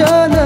জানা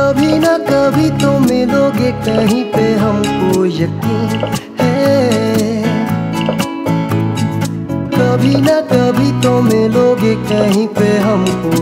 कभी ना कभी तो मिलोगे कहीं पे हमको यकीन है। कभी ना कभी तो मिलोगे कहीं पे हमको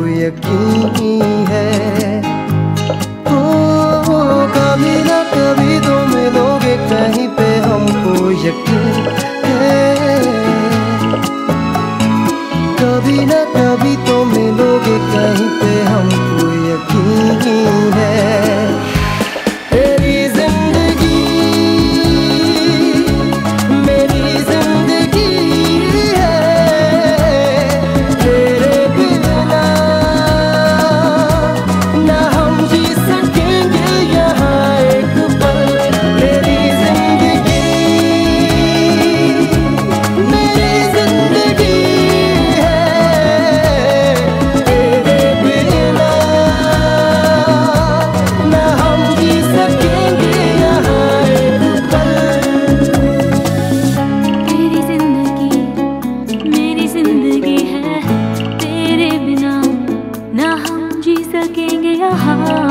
heart.